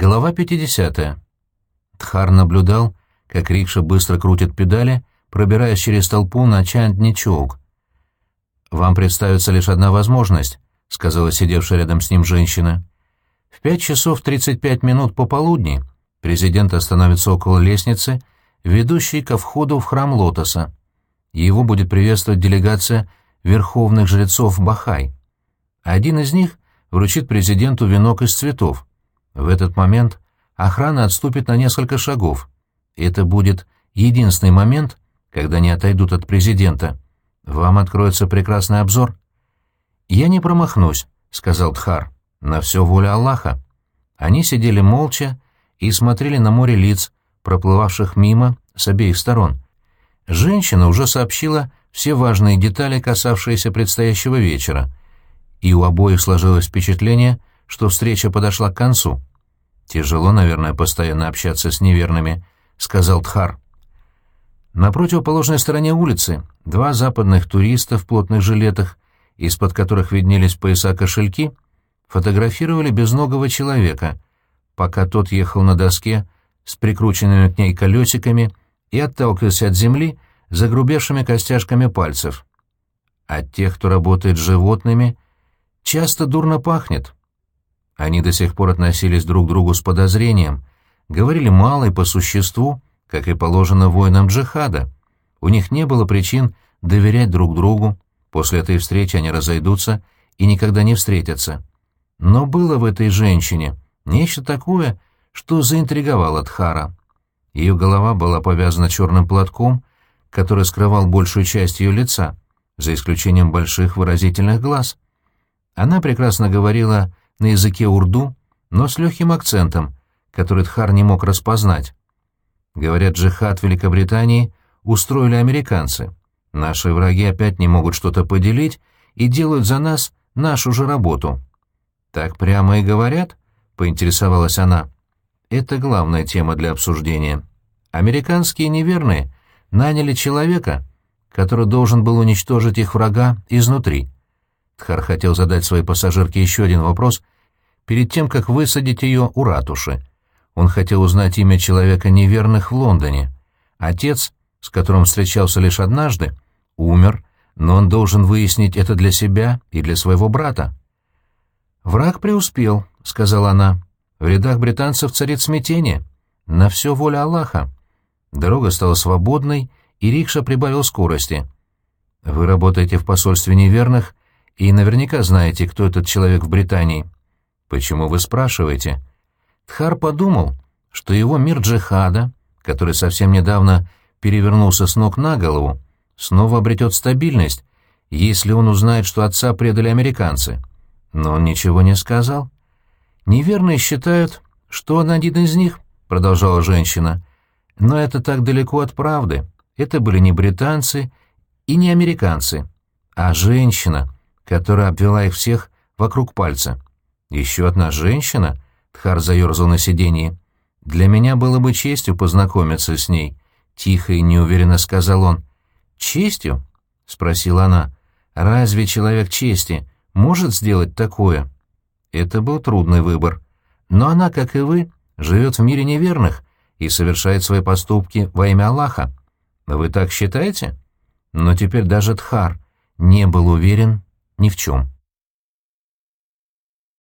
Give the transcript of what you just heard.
Глава 50. Тхар наблюдал, как рикша быстро крутит педали, пробираясь через толпу на Чандничоук. «Вам представится лишь одна возможность», — сказала сидевшая рядом с ним женщина. «В пять часов тридцать пять минут пополудни президент остановится около лестницы, ведущей ко входу в храм Лотоса. Его будет приветствовать делегация верховных жрецов Бахай. Один из них вручит президенту венок из цветов — в этот момент охрана отступит на несколько шагов. Это будет единственный момент, когда они отойдут от президента. Вам откроется прекрасный обзор. «Я не промахнусь», — сказал Тхар. «На все воля Аллаха». Они сидели молча и смотрели на море лиц, проплывавших мимо с обеих сторон. Женщина уже сообщила все важные детали, касавшиеся предстоящего вечера, и у обоих сложилось впечатление, что встреча подошла к концу. «Тяжело, наверное, постоянно общаться с неверными», — сказал Тхар. На противоположной стороне улицы два западных туриста в плотных жилетах, из-под которых виднелись пояса-кошельки, фотографировали безногого человека, пока тот ехал на доске с прикрученными к ней колесиками и отталкивался от земли загрубевшими костяшками пальцев. От тех, кто работает с животными, часто дурно пахнет — они до сих пор относились друг к другу с подозрением, говорили мало и по существу, как и положено воинам джихада. У них не было причин доверять друг другу, после этой встречи они разойдутся и никогда не встретятся. Но было в этой женщине нечто такое, что заинтриговало Тхара. Ее голова была повязана черным платком, который скрывал большую часть ее лица, за исключением больших выразительных глаз. Она прекрасно говорила на языке урду, но с легким акцентом, который Тхар не мог распознать. Говорят, джихад Великобритании устроили американцы. Наши враги опять не могут что-то поделить и делают за нас нашу же работу. «Так прямо и говорят?» — поинтересовалась она. «Это главная тема для обсуждения. Американские неверные наняли человека, который должен был уничтожить их врага изнутри. Тхар хотел задать своей пассажирке еще один вопрос перед тем, как высадить ее у ратуши. Он хотел узнать имя человека неверных в Лондоне. Отец, с которым встречался лишь однажды, умер, но он должен выяснить это для себя и для своего брата. «Враг преуспел», — сказала она. «В рядах британцев царит смятение. На все воля Аллаха». Дорога стала свободной, и рикша прибавил скорости. «Вы работаете в посольстве неверных и наверняка знаете, кто этот человек в Британии. Почему вы спрашиваете? Тхар подумал, что его мир джихада, который совсем недавно перевернулся с ног на голову, снова обретет стабильность, если он узнает, что отца предали американцы. Но он ничего не сказал. «Неверные считают, что он один из них», — продолжала женщина. «Но это так далеко от правды. Это были не британцы и не американцы, а женщина, которая обвела их всех вокруг пальца. «Еще одна женщина?» — Тхар заерзал на сиденье. «Для меня было бы честью познакомиться с ней», — тихо и неуверенно сказал он. «Честью?» — спросила она. «Разве человек чести может сделать такое?» Это был трудный выбор. Но она, как и вы, живет в мире неверных и совершает свои поступки во имя Аллаха. Вы так считаете? Но теперь даже Тхар не был уверен ни в чем.